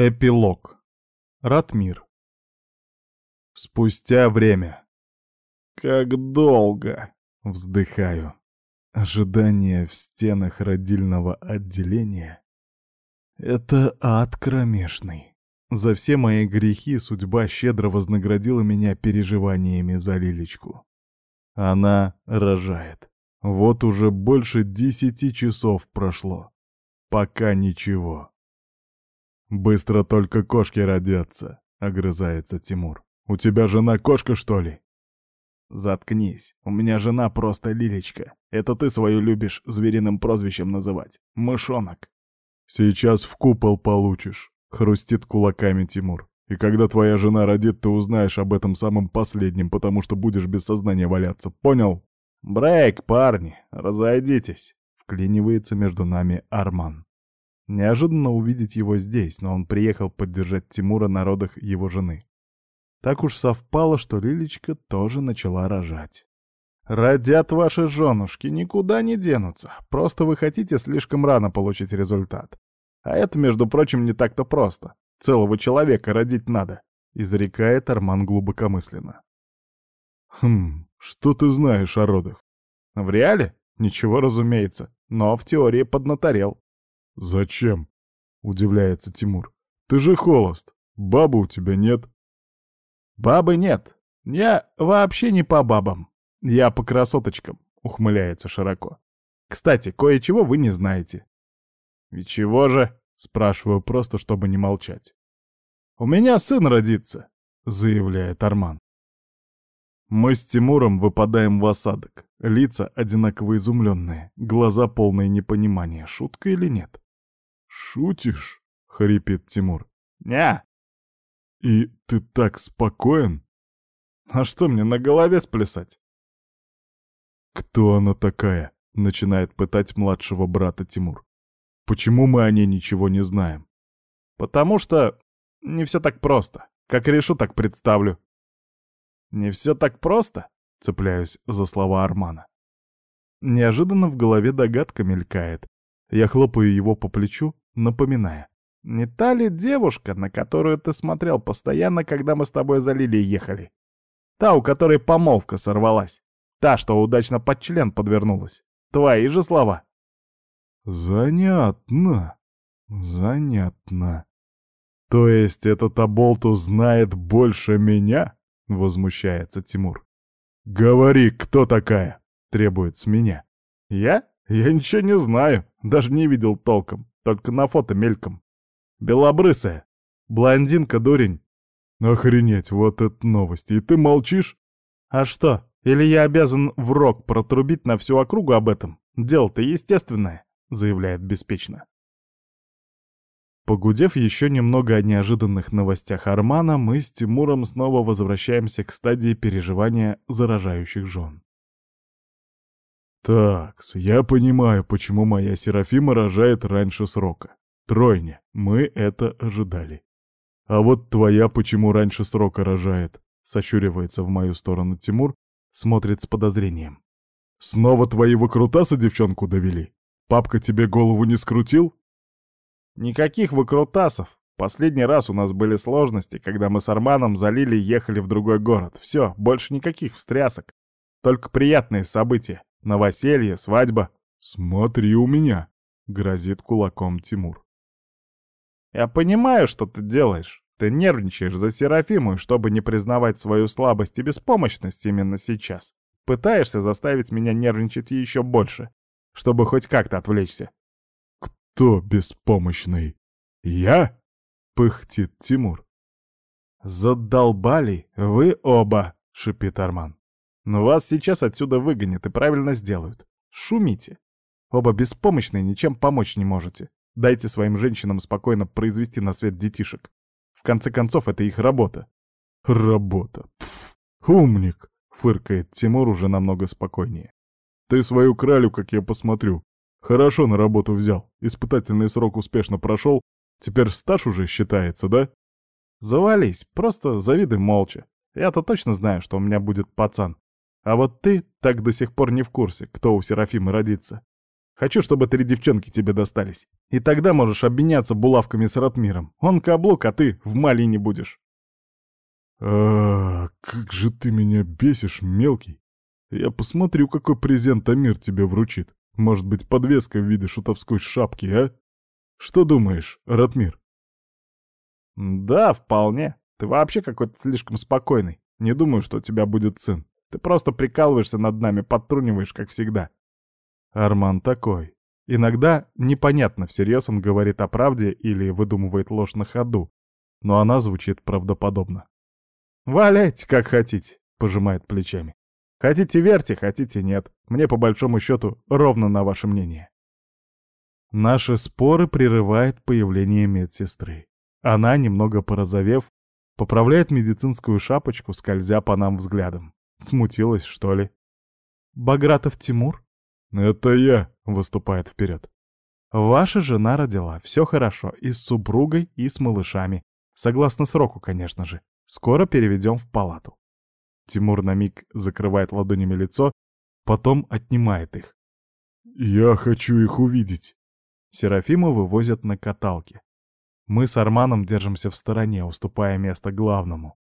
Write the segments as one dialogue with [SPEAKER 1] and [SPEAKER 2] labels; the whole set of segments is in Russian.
[SPEAKER 1] Эпилог. Ратмир. Спустя время. Как долго, вздыхаю. Ожидание в стенах родильного отделения. Это ад кромешный. За все мои грехи судьба щедро вознаградила меня переживаниями за Лилечку. Она рожает. Вот уже больше десяти часов прошло. Пока ничего. «Быстро только кошки родятся», — огрызается Тимур. «У тебя жена кошка, что ли?» «Заткнись. У меня жена просто Лилечка. Это ты свою любишь звериным прозвищем называть. Мышонок». «Сейчас в купол получишь», — хрустит кулаками Тимур. «И когда твоя жена родит, ты узнаешь об этом самом последнем, потому что будешь без сознания валяться. Понял?» «Брейк, парни, разойдитесь», — вклинивается между нами Арман. Неожиданно увидеть его здесь, но он приехал поддержать Тимура на родах его жены. Так уж совпало, что Лилечка тоже начала рожать. «Родят ваши женушки, никуда не денутся. Просто вы хотите слишком рано получить результат. А это, между прочим, не так-то просто. Целого человека родить надо», — изрекает Арман глубокомысленно. «Хм, что ты знаешь о родах?» «В реале? Ничего, разумеется. Но в теории поднаторел. «Зачем?» — удивляется Тимур. «Ты же холост. Бабы у тебя нет». «Бабы нет. Я вообще не по бабам. Я по красоточкам», — ухмыляется широко. «Кстати, кое-чего вы не знаете». «И чего же?» — спрашиваю просто, чтобы не молчать. «У меня сын родится», — заявляет Арман. Мы с Тимуром выпадаем в осадок. Лица одинаково изумленные, глаза полные непонимания, шутка или нет. «Шутишь?» — хрипит Тимур. «Не». «И ты так спокоен?» «А что мне, на голове сплясать?» «Кто она такая?» — начинает пытать младшего брата Тимур. «Почему мы о ней ничего не знаем?» «Потому что не все так просто. Как решу, так представлю». «Не все так просто?» — цепляюсь за слова Армана. Неожиданно в голове догадка мелькает, я хлопаю его по плечу, напоминая. «Не та ли девушка, на которую ты смотрел постоянно, когда мы с тобой за Лилией ехали? Та, у которой помолвка сорвалась. Та, что удачно под член подвернулась. Твои же слова». «Занятно. Занятно. То есть этот Аболту знает больше меня?» — возмущается Тимур. «Говори, кто такая?» — требует с меня. «Я? «Я ничего не знаю, даже не видел толком, только на фото мельком. Белобрысая, блондинка, дурень». «Охренеть, вот это новость, и ты молчишь?» «А что, или я обязан в рог протрубить на всю округу об этом? Дело-то естественное», — заявляет беспечно. Погудев еще немного о неожиданных новостях Армана, мы с Тимуром снова возвращаемся к стадии переживания заражающих жен. «Такс, я понимаю, почему моя Серафима рожает раньше срока. Тройня, мы это ожидали. А вот твоя почему раньше срока рожает?» Сощуривается в мою сторону Тимур, смотрит с подозрением. «Снова твои выкрутасы девчонку довели? Папка тебе голову не скрутил?» «Никаких выкрутасов. Последний раз у нас были сложности, когда мы с Арманом залили и ехали в другой город. Все, больше никаких встрясок. Только приятные события. Новоселье, свадьба. Смотри у меня, грозит кулаком Тимур. Я понимаю, что ты делаешь. Ты нервничаешь за Серафиму, чтобы не признавать свою слабость и беспомощность именно сейчас. Пытаешься заставить меня нервничать еще больше, чтобы хоть как-то отвлечься. Кто беспомощный? Я? Пыхтит Тимур. Задолбали вы оба, шипит Арман. Но вас сейчас отсюда выгонят и правильно сделают. Шумите. Оба беспомощные, ничем помочь не можете. Дайте своим женщинам спокойно произвести на свет детишек. В конце концов, это их работа. Работа. Пф, умник, фыркает Тимур уже намного спокойнее. Ты свою кралю, как я посмотрю, хорошо на работу взял. Испытательный срок успешно прошел. Теперь стаж уже считается, да? Завались, просто завидуй молча. Я-то точно знаю, что у меня будет пацан. А вот ты так до сих пор не в курсе, кто у Серафимы родится. Хочу, чтобы три девчонки тебе достались. И тогда можешь обменяться булавками с Ратмиром. Он каблук, а ты в мали не будешь. А, -а, а как же ты меня бесишь, мелкий. Я посмотрю, какой презент Амир тебе вручит. Может быть, подвеска в виде шутовской шапки, а? Что думаешь, Ратмир? Да, вполне. Ты вообще какой-то слишком спокойный. Не думаю, что у тебя будет сын. Ты просто прикалываешься над нами, подтруниваешь, как всегда. Арман такой. Иногда непонятно, всерьез он говорит о правде или выдумывает ложь на ходу, но она звучит правдоподобно. «Валяйте, как хотите», — пожимает плечами. «Хотите верьте, хотите нет. Мне по большому счету ровно на ваше мнение». Наши споры прерывает появление медсестры. Она, немного порозовев, поправляет медицинскую шапочку, скользя по нам взглядом. Смутилась, что ли? Багратов Тимур? Это я, выступает вперед. Ваша жена родила, все хорошо, и с супругой, и с малышами. Согласно сроку, конечно же. Скоро переведем в палату. Тимур на миг закрывает ладонями лицо, потом отнимает их. «Я хочу их увидеть!» Серафима вывозят на каталке. Мы с Арманом держимся в стороне, уступая место главному.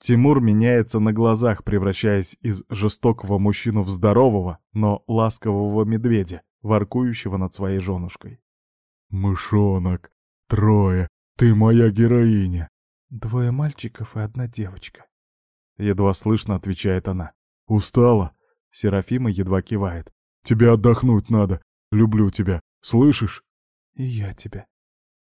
[SPEAKER 1] Тимур меняется на глазах, превращаясь из жестокого мужчину в здорового, но ласкового медведя, воркующего над своей женушкой. «Мышонок! Трое! Ты моя героиня!» «Двое мальчиков и одна девочка», — едва слышно отвечает она. «Устала?» — Серафима едва кивает. «Тебе отдохнуть надо! Люблю тебя! Слышишь?» «И я тебя».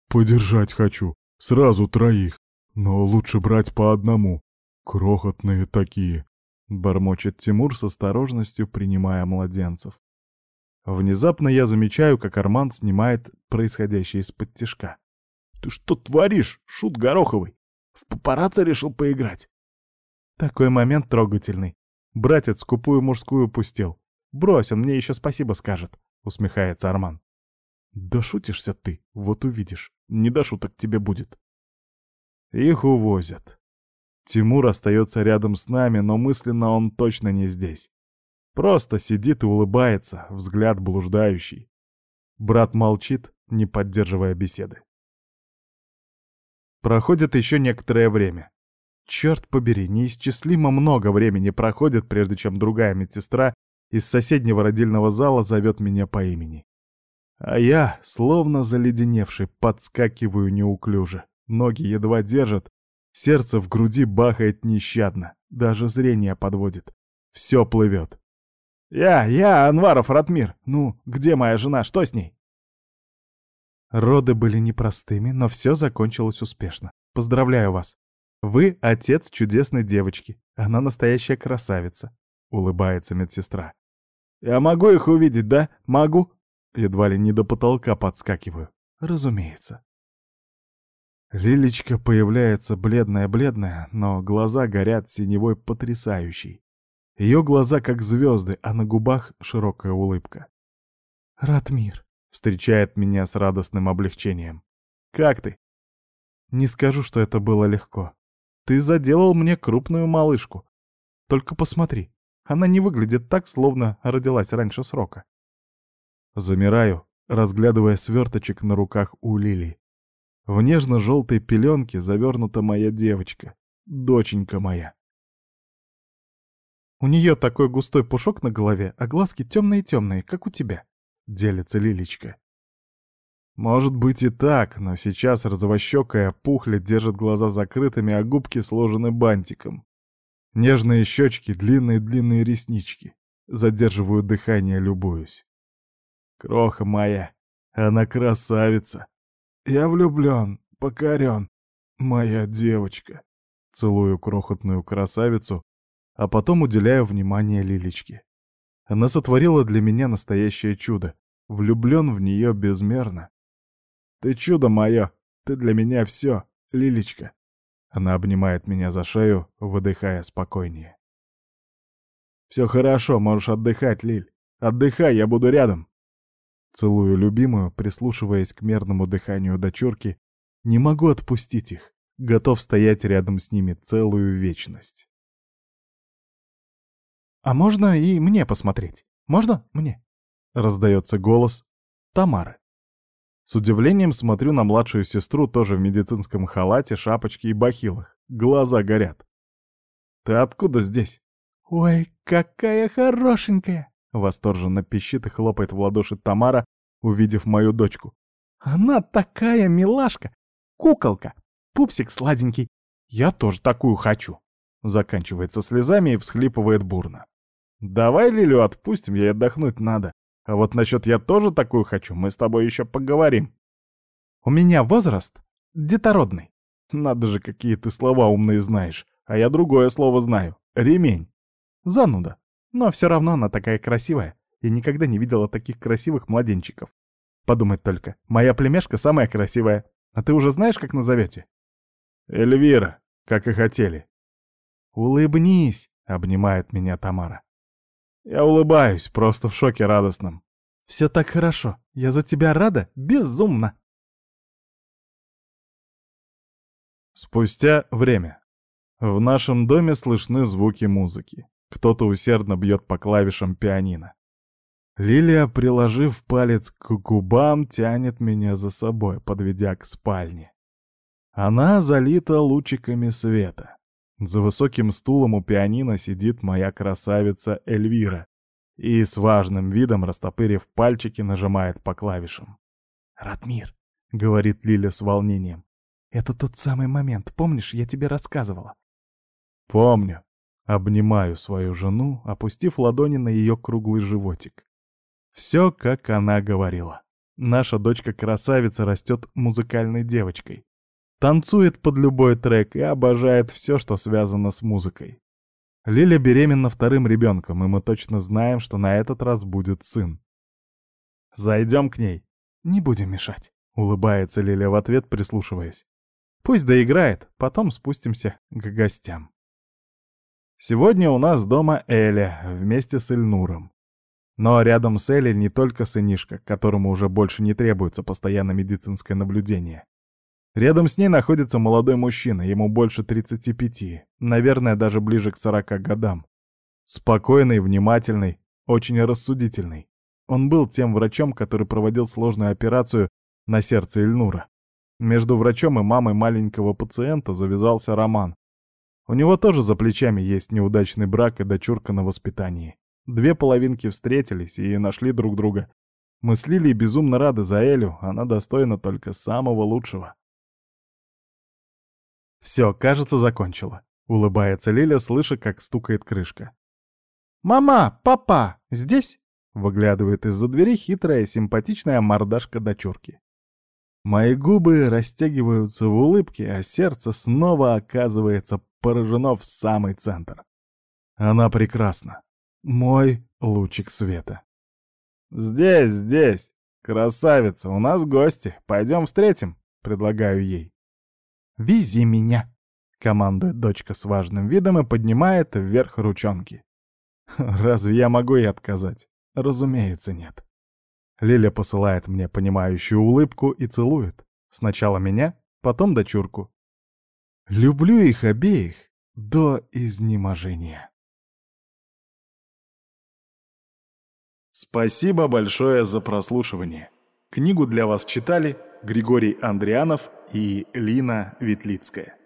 [SPEAKER 1] «Подержать хочу! Сразу троих! Но лучше брать по одному!» Крохотные такие!» — бормочет Тимур с осторожностью, принимая младенцев. Внезапно я замечаю, как Арман снимает происходящее из-под тишка. «Ты что творишь, шут Гороховый? В папарацци решил поиграть?» Такой момент трогательный. Братец купую мужскую пустил. «Брось, он мне еще спасибо скажет», — усмехается Арман. «Да шутишься ты, вот увидишь. Не до шуток тебе будет». Их увозят. Тимур остается рядом с нами, но мысленно он точно не здесь. Просто сидит и улыбается, взгляд блуждающий. Брат молчит, не поддерживая беседы. Проходит еще некоторое время. Черт побери, неисчислимо много времени проходит, прежде чем другая медсестра из соседнего родильного зала зовет меня по имени. А я, словно заледеневший, подскакиваю неуклюже. Ноги едва держат, Сердце в груди бахает нещадно, даже зрение подводит. Все плывет. «Я, я, Анваров Ратмир! Ну, где моя жена? Что с ней?» Роды были непростыми, но все закончилось успешно. Поздравляю вас. Вы отец чудесной девочки. Она настоящая красавица, улыбается медсестра. Я могу их увидеть, да? Могу. Едва ли не до потолка подскакиваю. Разумеется. Лилечка появляется бледная-бледная, но глаза горят синевой потрясающей. Ее глаза как звезды, а на губах широкая улыбка. «Ратмир!» — встречает меня с радостным облегчением. «Как ты?» «Не скажу, что это было легко. Ты заделал мне крупную малышку. Только посмотри, она не выглядит так, словно родилась раньше срока». Замираю, разглядывая сверточек на руках у Лили. В нежно-желтой пеленке завернута моя девочка, доченька моя. У нее такой густой пушок на голове, а глазки темные-темные, как у тебя, — делится Лилечка. Может быть и так, но сейчас розовощекая пухля держит глаза закрытыми, а губки сложены бантиком. Нежные щечки, длинные-длинные реснички. Задерживаю дыхание, любуюсь. Кроха моя, она красавица. Я влюблен, покорен, моя девочка. Целую крохотную красавицу, а потом уделяю внимание Лилечке. Она сотворила для меня настоящее чудо. Влюблен в нее безмерно. Ты чудо мое, ты для меня все, Лилечка. Она обнимает меня за шею, выдыхая спокойнее. «Все хорошо, можешь отдыхать, Лиль. Отдыхай, я буду рядом!» Целую любимую, прислушиваясь к мерному дыханию дочерки, не могу отпустить их, готов стоять рядом с ними целую вечность. «А можно и мне посмотреть? Можно мне?» — раздается голос Тамары. С удивлением смотрю на младшую сестру, тоже в медицинском халате, шапочке и бахилах. Глаза горят. «Ты откуда здесь?»
[SPEAKER 2] «Ой, какая хорошенькая!»
[SPEAKER 1] Восторженно пищит и хлопает в ладоши Тамара, увидев мою дочку.
[SPEAKER 2] «Она такая милашка! Куколка! Пупсик сладенький! Я тоже такую хочу!»
[SPEAKER 1] Заканчивается слезами и всхлипывает бурно. «Давай Лилю отпустим, ей отдохнуть надо. А вот насчет «я тоже такую хочу» мы с тобой еще поговорим».
[SPEAKER 2] «У меня возраст детородный».
[SPEAKER 1] «Надо же, какие ты слова умные знаешь, а я другое слово знаю. Ремень».
[SPEAKER 2] «Зануда». Но все равно она такая красивая. Я никогда не видела таких красивых младенчиков. Подумай только, моя племешка самая красивая. А ты уже знаешь, как назовете?
[SPEAKER 1] Эльвира, как и хотели.
[SPEAKER 2] Улыбнись, обнимает меня Тамара.
[SPEAKER 1] Я улыбаюсь, просто в шоке радостном.
[SPEAKER 2] Все так хорошо. Я за тебя рада безумно.
[SPEAKER 1] Спустя время. В нашем доме слышны звуки музыки. Кто-то усердно бьет по клавишам пианино. Лилия, приложив палец к губам, тянет меня за собой, подведя к спальне. Она залита лучиками света. За высоким стулом у пианино сидит моя красавица Эльвира и с важным видом, растопырив пальчики, нажимает по клавишам.
[SPEAKER 2] Радмир, — говорит Лиля с волнением, — «это тот самый момент, помнишь, я тебе рассказывала?»
[SPEAKER 1] «Помню», Обнимаю свою жену, опустив ладони на ее круглый животик. Все, как она говорила. Наша дочка-красавица растет музыкальной девочкой. Танцует под любой трек и обожает все, что связано с музыкой. Лиля беременна вторым ребенком, и мы точно знаем, что на этот раз будет сын. «Зайдем к ней».
[SPEAKER 2] «Не будем мешать», —
[SPEAKER 1] улыбается Лиля в ответ, прислушиваясь.
[SPEAKER 2] «Пусть доиграет, потом спустимся к гостям».
[SPEAKER 1] Сегодня у нас дома Эля вместе с Эльнуром. Но рядом с Элей не только сынишка, которому уже больше не требуется постоянное медицинское наблюдение. Рядом с ней находится молодой мужчина, ему больше 35, наверное, даже ближе к 40 годам. Спокойный, внимательный, очень рассудительный. Он был тем врачом, который проводил сложную операцию на сердце Эльнура. Между врачом и мамой маленького пациента завязался роман, у него тоже за плечами есть неудачный брак и дочурка на воспитании. Две половинки встретились и нашли друг друга. Мы с Лилией безумно рады за Элю, она достойна только самого лучшего. «Все, кажется, закончила», — улыбается Лиля, слыша, как стукает крышка.
[SPEAKER 2] «Мама! Папа! Здесь?»
[SPEAKER 1] — выглядывает из-за двери хитрая, симпатичная мордашка дочурки. Мои губы растягиваются в улыбке, а сердце снова оказывается поражено в самый центр. Она прекрасна. Мой лучик света. «Здесь, здесь! Красавица, у нас гости. Пойдем встретим», — предлагаю ей.
[SPEAKER 2] «Вези меня!»
[SPEAKER 1] — командует дочка с важным видом и поднимает вверх ручонки. Разве я могу ей отказать? Разумеется, нет. Лиля посылает мне понимающую улыбку и целует. Сначала меня, потом дочурку. Люблю их обеих до изнеможения. Спасибо большое за прослушивание. Книгу для вас читали Григорий Андрианов и Лина Ветлицкая.